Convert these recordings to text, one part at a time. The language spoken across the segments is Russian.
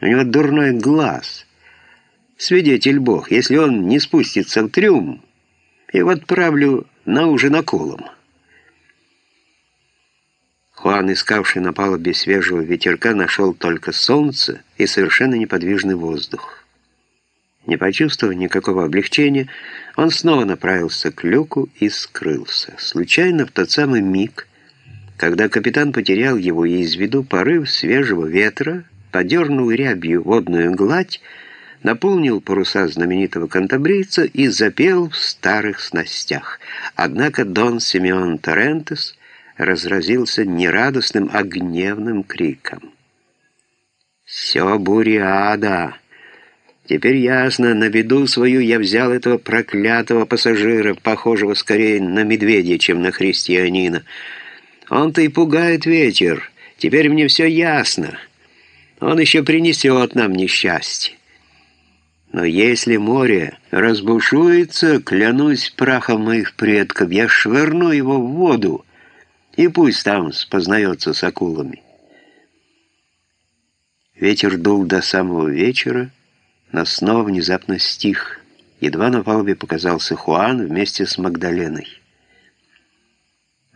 У него дурной глаз. Свидетель Бог, если он не спустится в трюм, его отправлю на ужин акулам. Хуан, искавший на палубе свежего ветерка, нашел только солнце и совершенно неподвижный воздух. Не почувствовав никакого облегчения, он снова направился к люку и скрылся. Случайно в тот самый миг, когда капитан потерял его из виду, порыв свежего ветра подернул рябью водную гладь, наполнил паруса знаменитого кантабрийца и запел в старых снастях. Однако Дон Симеон Торрентес разразился нерадостным, а гневным криком. «Все буриада!» Теперь ясно, на беду свою я взял этого проклятого пассажира, похожего скорее на медведя, чем на христианина. Он-то и пугает ветер. Теперь мне все ясно. Он еще принесет нам несчастье. Но если море разбушуется, клянусь прахом моих предков, я швырну его в воду, и пусть там спознается с акулами. Ветер дул до самого вечера, но снова внезапно стих. Едва на палубе показался Хуан вместе с Магдаленой.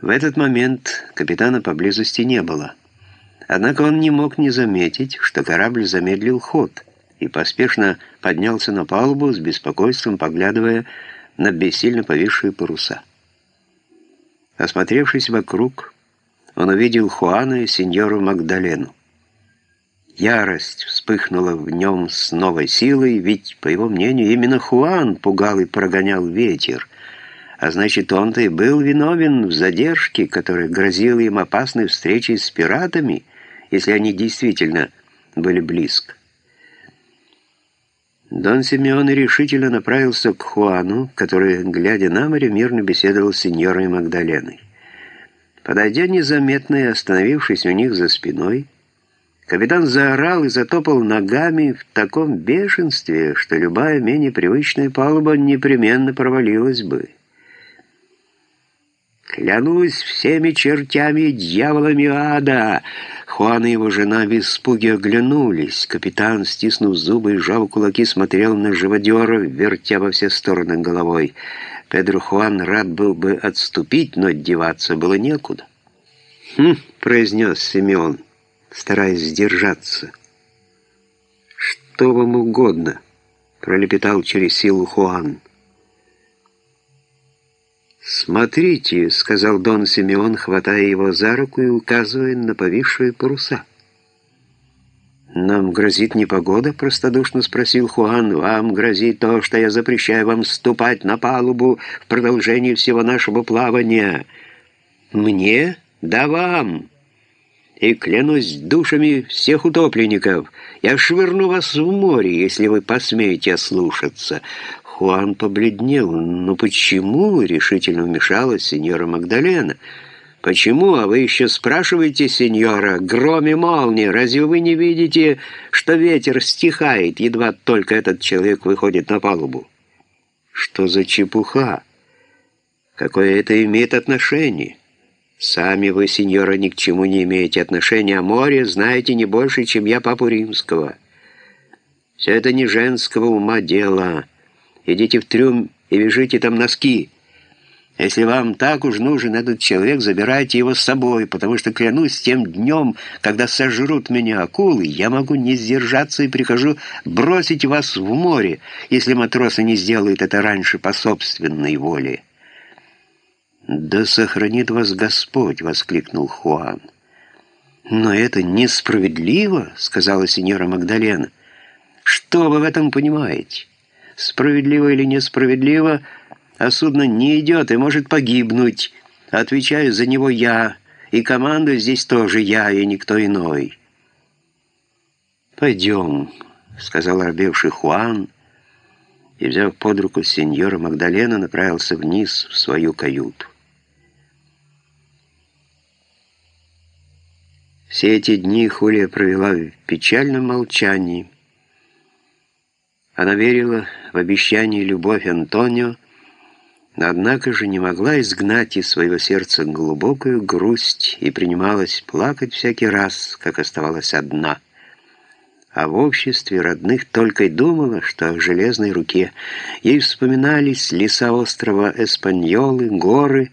В этот момент капитана поблизости не было. Однако он не мог не заметить, что корабль замедлил ход и поспешно поднялся на палубу с беспокойством, поглядывая на бессильно повисшие паруса. Осмотревшись вокруг, он увидел Хуана и сеньору Магдалену. Ярость вспыхнула в нем с новой силой, ведь, по его мнению, именно Хуан пугал и прогонял ветер, а значит, он-то и был виновен в задержке, которая грозила им опасной встречей с пиратами, если они действительно были близко. Дон Симеон решительно направился к Хуану, который, глядя на море, мирно беседовал с сеньорой Магдаленой. Подойдя незаметно и остановившись у них за спиной, Капитан заорал и затопал ногами в таком бешенстве, что любая менее привычная палуба непременно провалилась бы. «Клянусь всеми чертями дьяволами ада!» Хуан и его жена в испуге оглянулись. Капитан, стиснув зубы и сжав кулаки, смотрел на живодера, вертя во все стороны головой. Педро Хуан рад был бы отступить, но деваться было некуда. «Хм», — произнес Симеон, — стараясь сдержаться. «Что вам угодно?» — пролепетал через силу Хуан. «Смотрите», — сказал Дон Симеон, хватая его за руку и указывая на повисшие паруса. «Нам грозит непогода?» — простодушно спросил Хуан. «Вам грозит то, что я запрещаю вам ступать на палубу в продолжении всего нашего плавания». «Мне? Да вам!» и клянусь душами всех утопленников, я швырну вас в море, если вы посмеете ослушаться». Хуан побледнел. «Ну почему?» — решительно вмешалась сеньора Магдалена. «Почему? А вы еще спрашиваете, сеньора, громе молнии, разве вы не видите, что ветер стихает, едва только этот человек выходит на палубу?» «Что за чепуха? Какое это имеет отношение?» Сами вы, сеньора, ни к чему не имеете отношения, а море знаете не больше, чем я папу римского. Все это не женского ума дело. Идите в трюм и вяжите там носки. Если вам так уж нужен этот человек, забирайте его с собой, потому что, клянусь, тем днем, когда сожрут меня акулы, я могу не сдержаться и прихожу бросить вас в море, если матросы не сделают это раньше по собственной воле». «Да сохранит вас Господь!» — воскликнул Хуан. «Но это несправедливо!» — сказала сеньора Магдалена. «Что вы в этом понимаете? Справедливо или несправедливо, а судно не идет и может погибнуть. Отвечаю за него я, и командую здесь тоже я, и никто иной». «Пойдем», — сказал робевший Хуан, и, взяв под руку сеньора Магдалена, направился вниз в свою каюту. Все эти дни Хулия провела в печальном молчании. Она верила в обещание и любовь Антонио, но однако же не могла изгнать из своего сердца глубокую грусть и принималась плакать всякий раз, как оставалась одна. а в обществе родных только и думала, что о железной руке. Ей вспоминались леса острова Эспаньолы, горы,